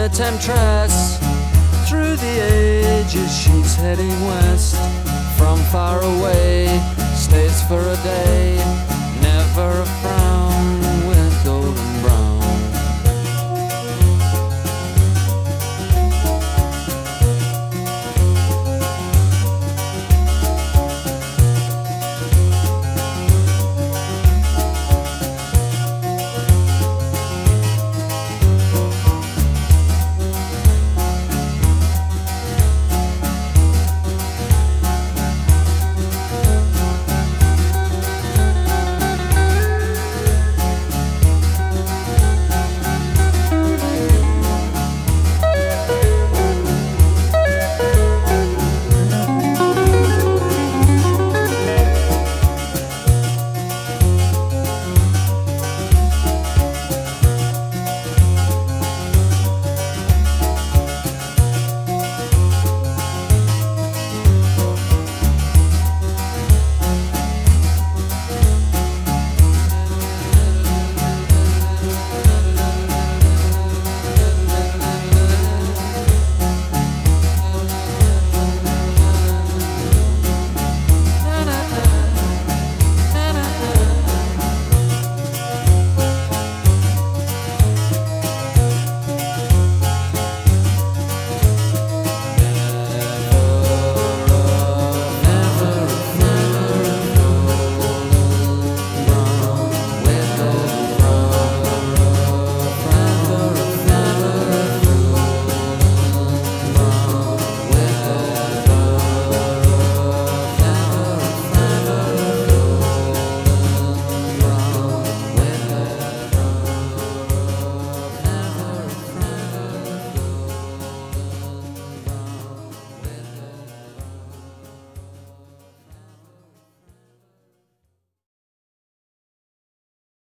a temptress. Through the ages, she's heading west. From far away,